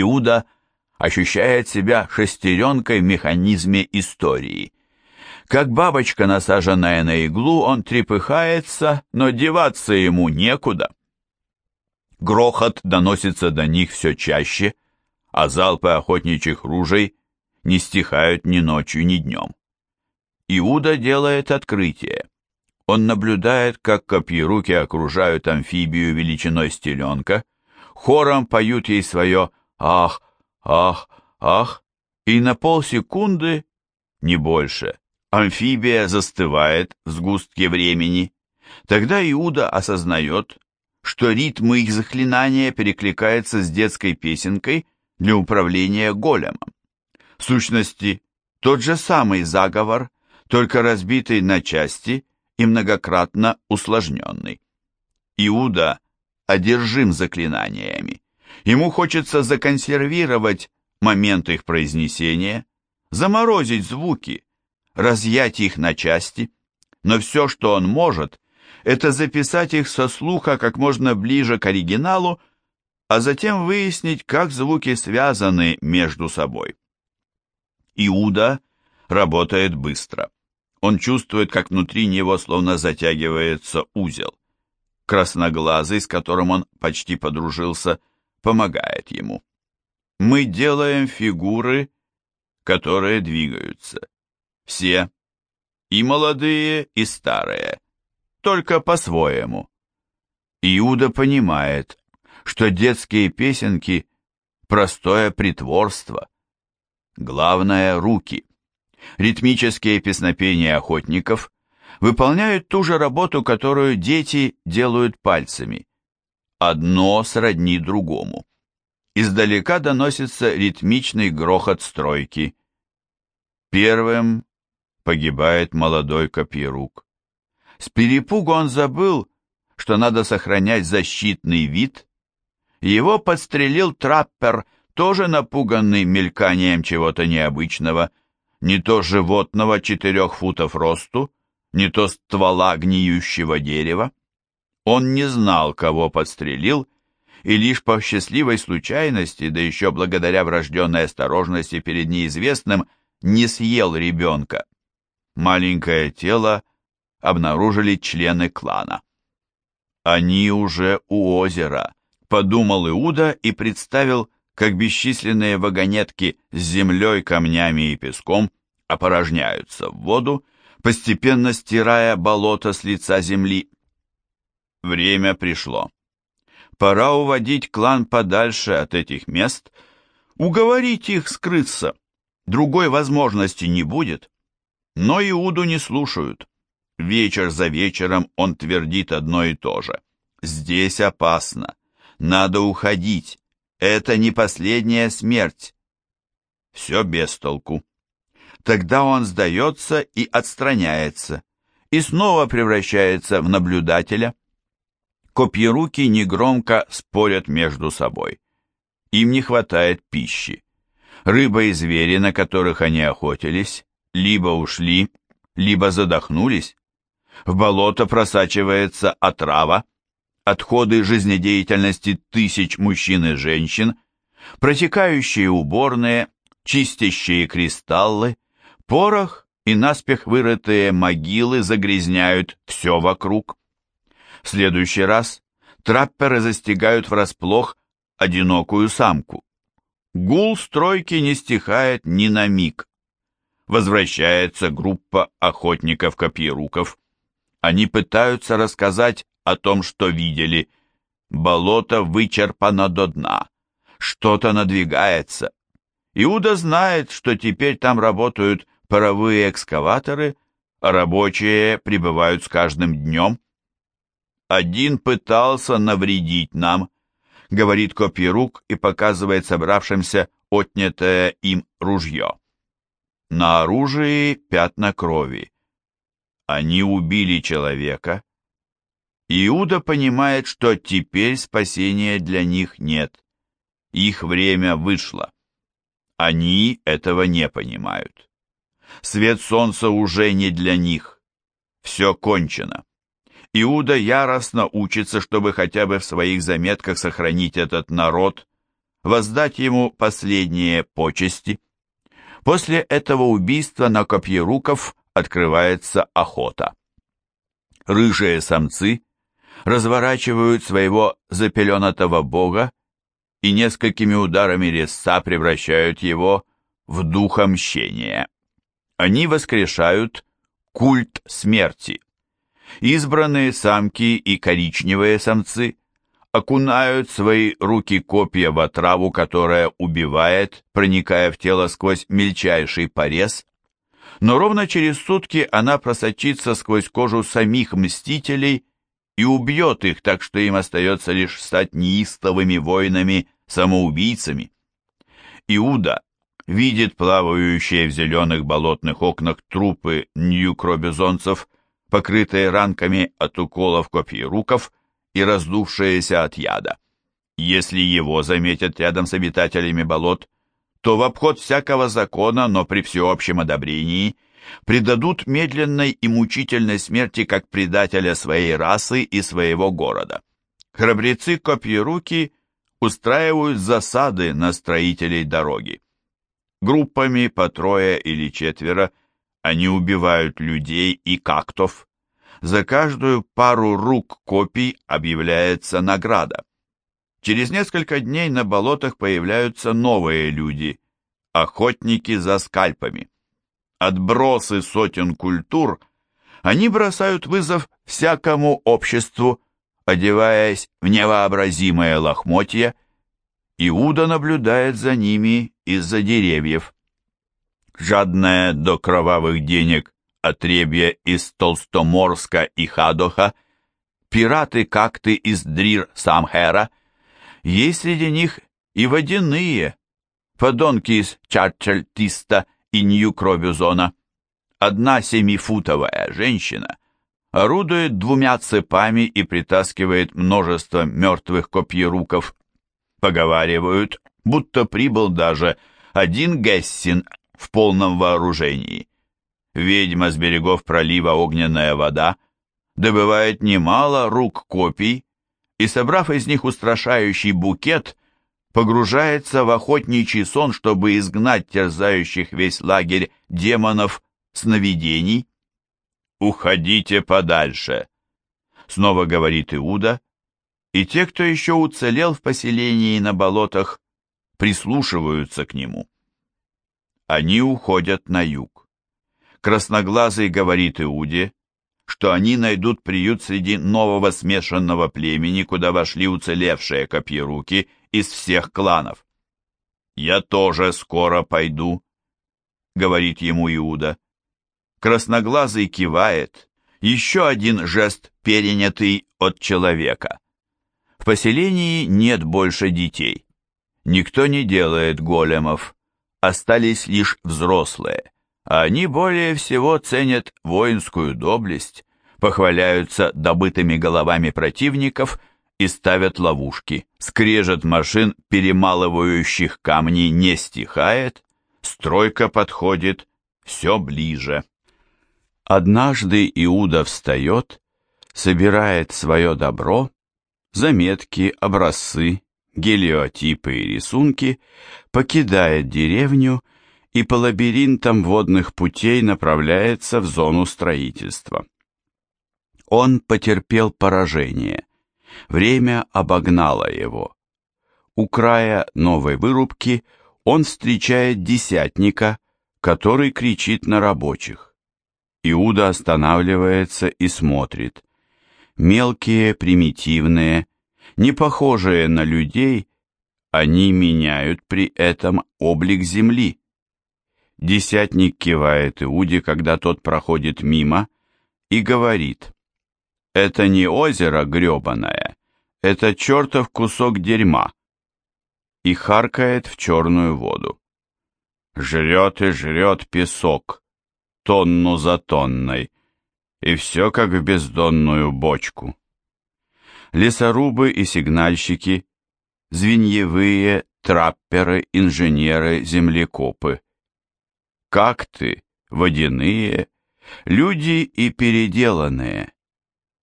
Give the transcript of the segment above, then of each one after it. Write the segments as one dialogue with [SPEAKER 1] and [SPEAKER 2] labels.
[SPEAKER 1] Иуда ощущает себя шестеренкой в механизме истории. Как бабочка, насаженная на иглу, он трепыхается, но деваться ему некуда. Грохот доносится до них все чаще, а залпы охотничьих ружей не стихают ни ночью, ни днем. Иуда делает открытие. Он наблюдает, как копьеруки окружают амфибию величиной стеленка, хором поют ей свое «ах, ах, ах», и на полсекунды, не больше, амфибия застывает в сгустке времени. Тогда Иуда осознает, что ритм их заклинания перекликается с детской песенкой для управления големом. В сущности, тот же самый заговор, только разбитый на части и многократно усложненный. Иуда одержим заклинаниями. Ему хочется законсервировать момент их произнесения, заморозить звуки, разъять их на части, но все, что он может, это записать их со слуха как можно ближе к оригиналу, а затем выяснить, как звуки связаны между собой. Иуда работает быстро. Он чувствует, как внутри него словно затягивается узел. Красноглазый, с которым он почти подружился, помогает ему. Мы делаем фигуры, которые двигаются. Все, и молодые, и старые, только по-своему. Иуда понимает, что детские песенки – простое притворство. Главное – руки. Ритмические песнопения охотников выполняют ту же работу, которую дети делают пальцами. Одно сродни другому. Издалека доносится ритмичный грохот стройки. Первым погибает молодой копьерук. С перепугу он забыл, что надо сохранять защитный вид. Его подстрелил траппер, тоже напуганный мельканием чего-то необычного, не то животного четырех футов росту, не то ствола гниющего дерева. Он не знал, кого подстрелил, и лишь по счастливой случайности, да еще благодаря врожденной осторожности перед неизвестным, не съел ребенка. Маленькое тело обнаружили члены клана. «Они уже у озера», — подумал Иуда и представил, как бесчисленные вагонетки с землей, камнями и песком опорожняются в воду, постепенно стирая болото с лица земли. Время пришло. Пора уводить клан подальше от этих мест, уговорить их скрыться. Другой возможности не будет. Но Иуду не слушают. Вечер за вечером он твердит одно и то же. «Здесь опасно. Надо уходить. Это не последняя смерть». Все без толку. Тогда он сдается и отстраняется, и снова превращается в наблюдателя. Копьеруки негромко спорят между собой. Им не хватает пищи. Рыба и звери, на которых они охотились, либо ушли, либо задохнулись. В болото просачивается отрава, отходы жизнедеятельности тысяч мужчин и женщин, протекающие уборные, чистящие кристаллы, порох и наспех вырытые могилы загрязняют все вокруг. В следующий раз трапперы застигают врасплох одинокую самку. Гул стройки не стихает ни на миг. Возвращается группа охотников-копьеруков. Они пытаются рассказать о том, что видели. Болото вычерпано до дна. Что-то надвигается. Иуда знает, что теперь там работают паровые экскаваторы, а рабочие прибывают с каждым днем. Один пытался навредить нам, говорит Копьерук и показывает собравшимся отнятое им ружье. На оружии пятна крови. Они убили человека. Иуда понимает, что теперь спасения для них нет. Их время вышло. Они этого не понимают. Свет солнца уже не для них. Все кончено. Иуда яростно учится, чтобы хотя бы в своих заметках сохранить этот народ, воздать ему последние почести. После этого убийства на Копьеруков открывается охота. Рыжие самцы разворачивают своего запеленатого бога и несколькими ударами резца превращают его в духа мщения. Они воскрешают культ смерти. Избранные самки и коричневые самцы окунают свои руки-копья в отраву, которая убивает, проникая в тело сквозь мельчайший порез, но ровно через сутки она просочится сквозь кожу самих мстителей и убьет их, так что им остается лишь стать неистовыми воинами-самоубийцами. Иуда видит плавающие в зеленых болотных окнах трупы нью-кробизонцев, покрытые ранками от уколов копьеруков и раздувшиеся от яда. Если его заметят рядом с обитателями болот, то в обход всякого закона, но при всеобщем одобрении – предадут медленной и мучительной смерти как предателя своей расы и своего города. Храбрецы копьеруки устраивают засады на строителей дороги. Группами по трое или четверо они убивают людей и кактов. За каждую пару рук копий объявляется награда. Через несколько дней на болотах появляются новые люди – охотники за скальпами отбросы сотен культур, они бросают вызов всякому обществу, одеваясь в невообразимое лохмотья. Иуда наблюдает за ними из-за деревьев. Жадная до кровавых денег отребья из Толстоморска и Хадоха, пираты-какты из Дрир-Самхера, есть среди них и водяные, подонки из Чарчельтиста и Нью-Кробюзона. Одна семифутовая женщина орудует двумя цепами и притаскивает множество мертвых копьеруков. Поговаривают, будто прибыл даже один Гессин в полном вооружении. Ведьма с берегов пролива Огненная вода добывает немало рук копий и, собрав из них устрашающий букет, погружается в охотничий сон, чтобы изгнать терзающих весь лагерь демонов сновидений. «Уходите подальше», — снова говорит Иуда, и те, кто еще уцелел в поселении на болотах, прислушиваются к нему. Они уходят на юг. Красноглазый говорит Иуде, что они найдут приют среди нового смешанного племени, куда вошли уцелевшие копьеруки из всех кланов. «Я тоже скоро пойду», — говорит ему Иуда. Красноглазый кивает, еще один жест, перенятый от человека. В поселении нет больше детей. Никто не делает големов, остались лишь взрослые, а они более всего ценят воинскую доблесть, похваляются добытыми головами противников и ставят ловушки. Скрежет машин, перемалывающих камни, не стихает, стройка подходит все ближе. Однажды Иуда встает, собирает свое добро, заметки, образцы, гелиотипы и рисунки, покидает деревню и по лабиринтам водных путей направляется в зону строительства. Он потерпел поражение. Время обогнало его. У края новой вырубки он встречает десятника, который кричит на рабочих. Иуда останавливается и смотрит. Мелкие, примитивные, не похожие на людей, они меняют при этом облик земли. Десятник кивает Иуде, когда тот проходит мимо, и говорит, это не озеро гребаное, это чертов кусок дерьма. И харкает в черную воду. Жрет и жрет песок, тонну за тонной, и все как в бездонную бочку. Лесорубы и сигнальщики, звеньевые, трапперы, инженеры, землекопы. Как ты, водяные, люди и переделанные,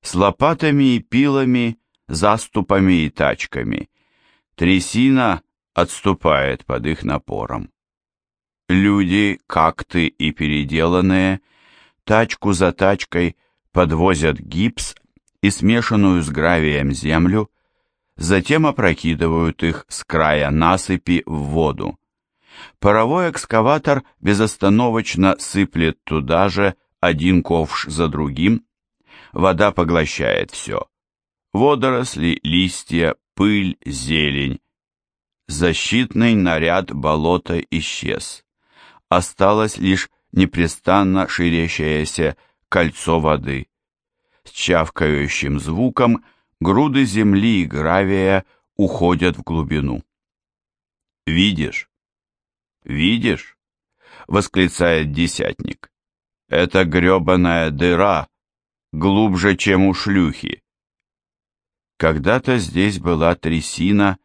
[SPEAKER 1] с лопатами и пилами, заступами и тачками. Трясина отступает под их напором. Люди, какты и переделанные, тачку за тачкой подвозят гипс и смешанную с гравием землю, затем опрокидывают их с края насыпи в воду. Паровой экскаватор безостановочно сыплет туда же один ковш за другим. Вода поглощает все. Водоросли, листья, пыль, зелень. Защитный наряд болота исчез. Осталось лишь непрестанно ширящееся кольцо воды. С чавкающим звуком груды земли и гравия уходят в глубину. «Видишь? Видишь?» — восклицает десятник. «Это гребаная дыра, глубже, чем у шлюхи». Когда-то здесь была трясина,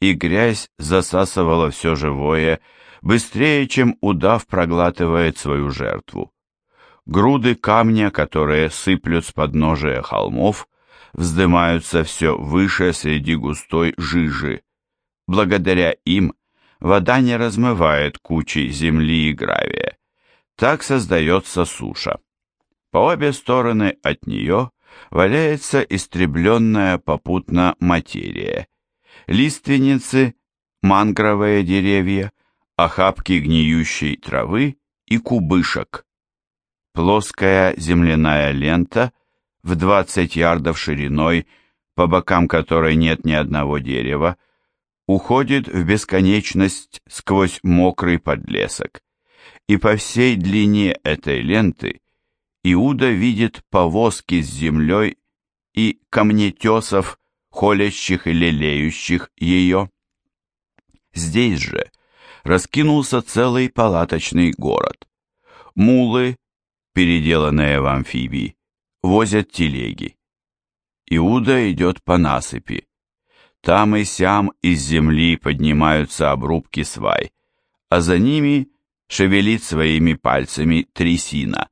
[SPEAKER 1] и грязь засасывала все живое, быстрее, чем удав проглатывает свою жертву. Груды камня, которые сыплют с подножия холмов, вздымаются все выше среди густой жижи. Благодаря им вода не размывает кучи земли и гравия. Так создается суша. По обе стороны от нее валяется истребленная попутно материя. Лиственницы, мангровые деревья, охапки гниющей травы и кубышек. Плоская земляная лента – в 20 ярдов шириной, по бокам которой нет ни одного дерева, уходит в бесконечность сквозь мокрый подлесок. И по всей длине этой ленты Иуда видит повозки с землей и камнетесов, холящих и лелеющих ее. Здесь же раскинулся целый палаточный город. Мулы, переделанные в амфибии, возят телеги. Иуда идет по насыпи. Там и сям из земли поднимаются обрубки свай, а за ними шевелит своими пальцами трясина.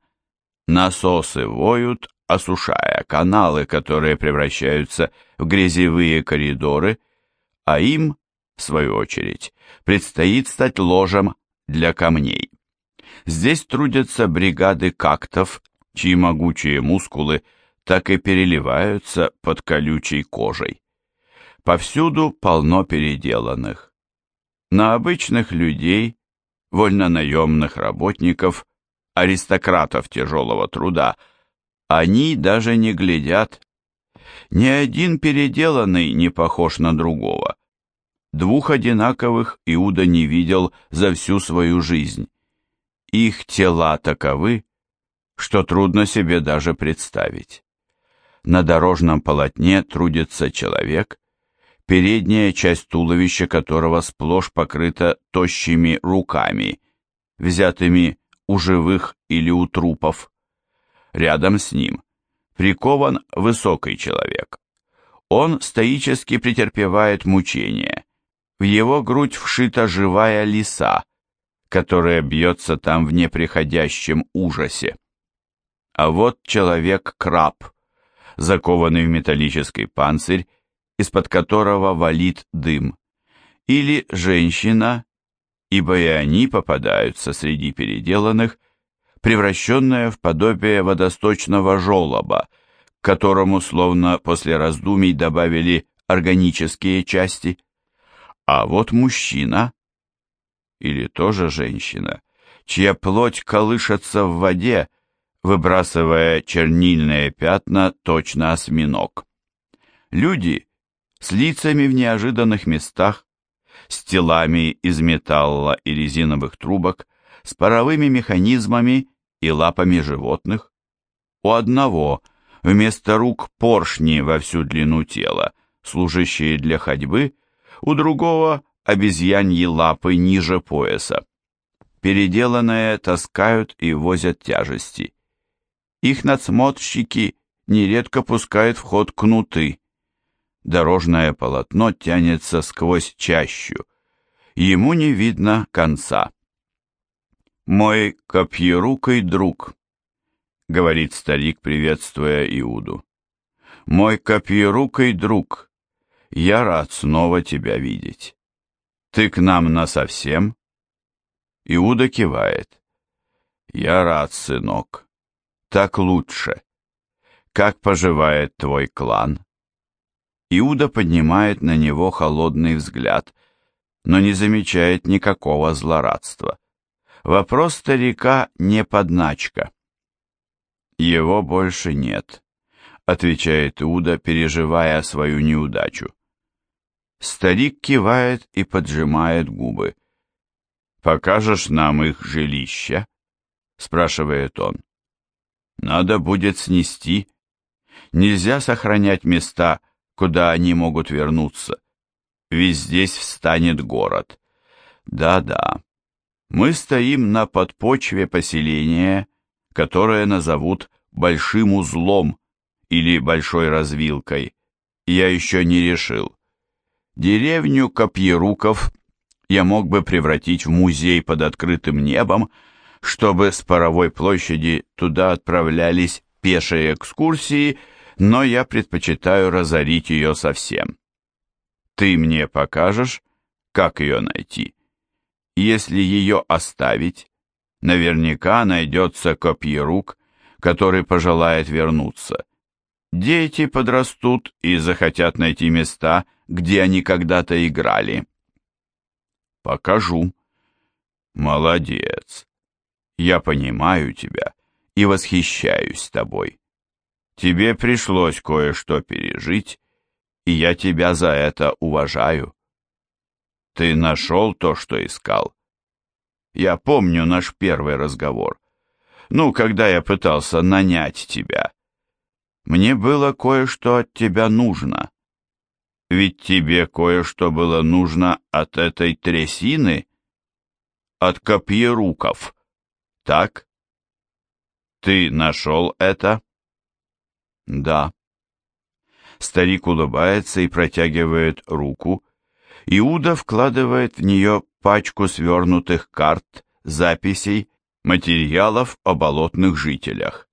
[SPEAKER 1] Насосы воют, осушая каналы, которые превращаются в грязевые коридоры, а им, в свою очередь, предстоит стать ложем для камней. Здесь трудятся бригады кактов чьи могучие мускулы так и переливаются под колючей кожей. Повсюду полно переделанных. На обычных людей, вольнонаемных работников, аристократов тяжелого труда, они даже не глядят. Ни один переделанный не похож на другого. Двух одинаковых Иуда не видел за всю свою жизнь. Их тела таковы, что трудно себе даже представить. На дорожном полотне трудится человек, передняя часть туловища которого сплошь покрыта тощими руками, взятыми у живых или у трупов. Рядом с ним прикован высокий человек. Он стоически претерпевает мучения. В его грудь вшита живая лиса, которая бьется там в неприходящем ужасе. А вот человек-краб, закованный в металлический панцирь, из-под которого валит дым. Или женщина, ибо и они попадаются среди переделанных, превращенная в подобие водосточного желоба, к которому словно после раздумий добавили органические части. А вот мужчина, или тоже женщина, чья плоть колышется в воде, выбрасывая чернильные пятна точно осьминог. Люди с лицами в неожиданных местах, с телами из металла и резиновых трубок, с паровыми механизмами и лапами животных. У одного вместо рук поршни во всю длину тела, служащие для ходьбы, у другого обезьяньи лапы ниже пояса. Переделанные таскают и возят тяжести. Их надсмотрщики нередко пускают в ход кнуты. Дорожное полотно тянется сквозь чащу. Ему не видно конца. «Мой копьерукой друг», — говорит старик, приветствуя Иуду. «Мой копьерукой друг, я рад снова тебя видеть. «Ты к нам насовсем?» Иуда кивает. «Я рад, сынок. Так лучше. Как поживает твой клан?» Иуда поднимает на него холодный взгляд, но не замечает никакого злорадства. Вопрос старика не подначка. «Его больше нет», — отвечает Иуда, переживая свою неудачу. Старик кивает и поджимает губы. «Покажешь нам их жилище?» — спрашивает он. «Надо будет снести. Нельзя сохранять места, куда они могут вернуться. Ведь здесь встанет город. Да-да, мы стоим на подпочве поселения, которое назовут Большим узлом или Большой развилкой. Я еще не решил. Деревню Копьеруков я мог бы превратить в музей под открытым небом, чтобы с паровой площади туда отправлялись пешие экскурсии, но я предпочитаю разорить ее совсем. Ты мне покажешь, как ее найти? Если ее оставить, наверняка найдется копьерук, который пожелает вернуться. Дети подрастут и захотят найти места, где они когда-то играли. Покажу. Молодец. Я понимаю тебя и восхищаюсь тобой. Тебе пришлось кое-что пережить, и я тебя за это уважаю. Ты нашел то, что искал. Я помню наш первый разговор. Ну, когда я пытался нанять тебя. Мне было кое-что от тебя нужно. Ведь тебе кое-что было нужно от этой трясины, от копьеруков, так? Ты нашел это? Да. Старик улыбается и протягивает руку. Иуда вкладывает в нее пачку свернутых карт, записей, материалов о болотных жителях.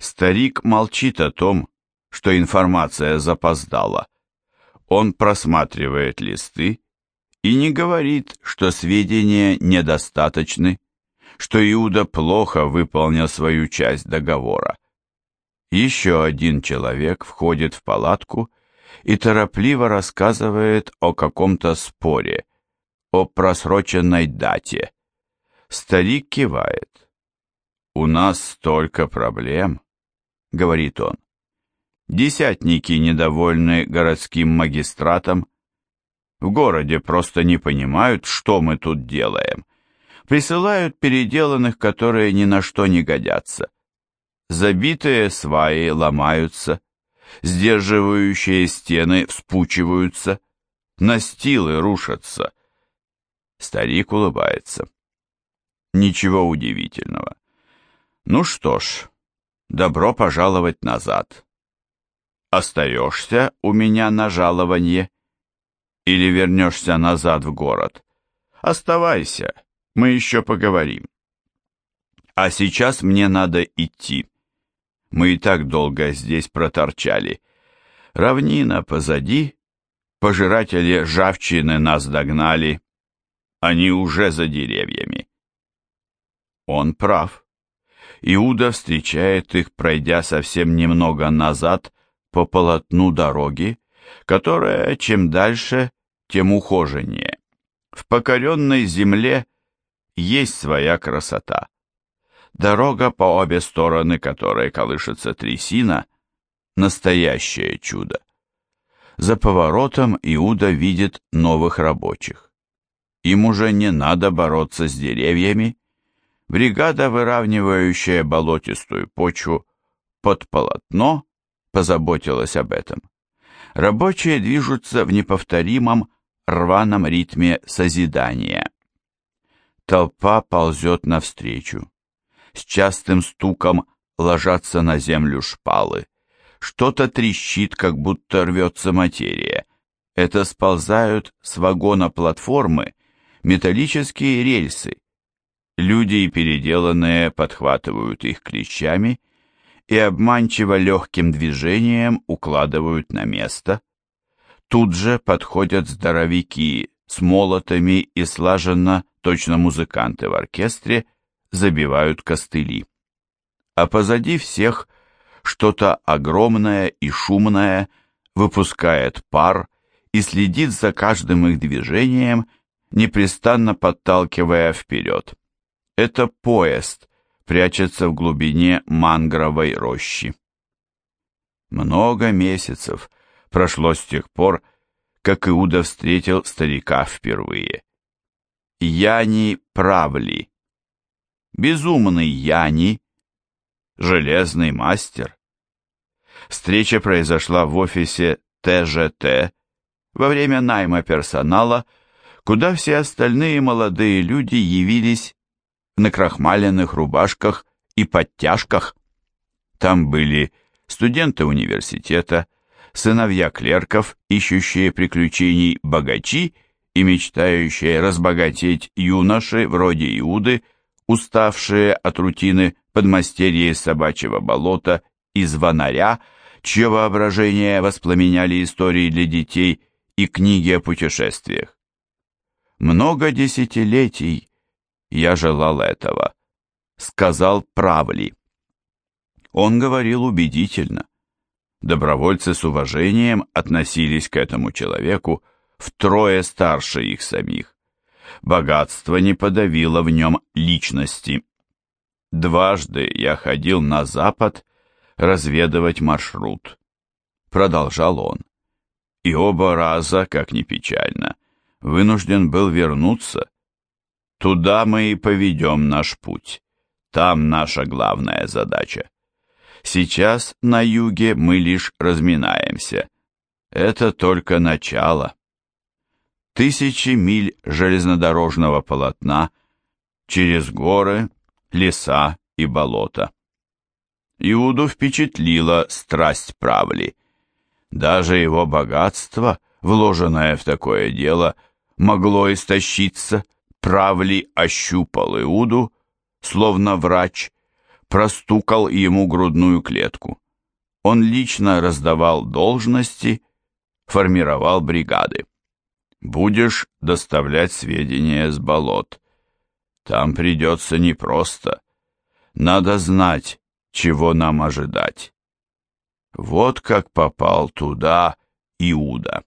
[SPEAKER 1] Старик молчит о том, что информация запоздала. Он просматривает листы и не говорит, что сведения недостаточны, что Иуда плохо выполнил свою часть договора. Еще один человек входит в палатку и торопливо рассказывает о каком-то споре, о просроченной дате. Старик кивает. «У нас столько проблем», — говорит он. Десятники недовольны городским магистратом. В городе просто не понимают, что мы тут делаем. Присылают переделанных, которые ни на что не годятся. Забитые сваи ломаются, сдерживающие стены вспучиваются, настилы рушатся. Старик улыбается. Ничего удивительного. Ну что ж, добро пожаловать назад. Остаешься у меня на жалованье? Или вернешься назад в город? Оставайся, мы еще поговорим. А сейчас мне надо идти. Мы и так долго здесь проторчали. Равнина позади, пожиратели ржавчины нас догнали. Они уже за деревьями. Он прав. Иуда встречает их, пройдя совсем немного назад по полотну дороги, которая чем дальше, тем ухоженнее. В покоренной земле есть своя красота. Дорога, по обе стороны которой колышется трясина, настоящее чудо. За поворотом Иуда видит новых рабочих. Им уже не надо бороться с деревьями. Бригада, выравнивающая болотистую почву под полотно, позаботилась об этом. Рабочие движутся в неповторимом рваном ритме созидания. Толпа ползет навстречу с частым стуком ложатся на землю шпалы. Что-то трещит, как будто рвется материя. Это сползают с вагона платформы металлические рельсы. Люди, переделанные, подхватывают их клещами и обманчиво легким движением укладывают на место. Тут же подходят здоровяки с молотами и слаженно, точно музыканты в оркестре, забивают костыли. А позади всех что-то огромное и шумное выпускает пар и следит за каждым их движением, непрестанно подталкивая вперед. Это поезд прячется в глубине мангровой рощи. Много месяцев прошло с тех пор, как Иуда встретил старика впервые. Яни Правли. Безумный Яни, железный мастер. Встреча произошла в офисе ТЖТ во время найма персонала, куда все остальные молодые люди явились в накрахмаленных рубашках и подтяжках. Там были студенты университета, сыновья клерков, ищущие приключений богачи и мечтающие разбогатеть юноши вроде Иуды, уставшие от рутины подмастерья из собачьего болота и звонаря, чье воображение воспламеняли истории для детей и книги о путешествиях. Много десятилетий я желал этого, сказал Правли. Он говорил убедительно. Добровольцы с уважением относились к этому человеку втрое старше их самих. Богатство не подавило в нем личности. Дважды я ходил на запад разведывать маршрут. Продолжал он. И оба раза, как ни печально, вынужден был вернуться. Туда мы и поведем наш путь. Там наша главная задача. Сейчас на юге мы лишь разминаемся. Это только начало. Тысячи миль железнодорожного полотна через горы, леса и болота. Иуду впечатлила страсть правли. Даже его богатство, вложенное в такое дело, могло истощиться. Правли ощупал Иуду, словно врач, простукал ему грудную клетку. Он лично раздавал должности, формировал бригады. Будешь доставлять сведения с болот. Там придется непросто. Надо знать, чего нам ожидать. Вот как попал туда Иуда.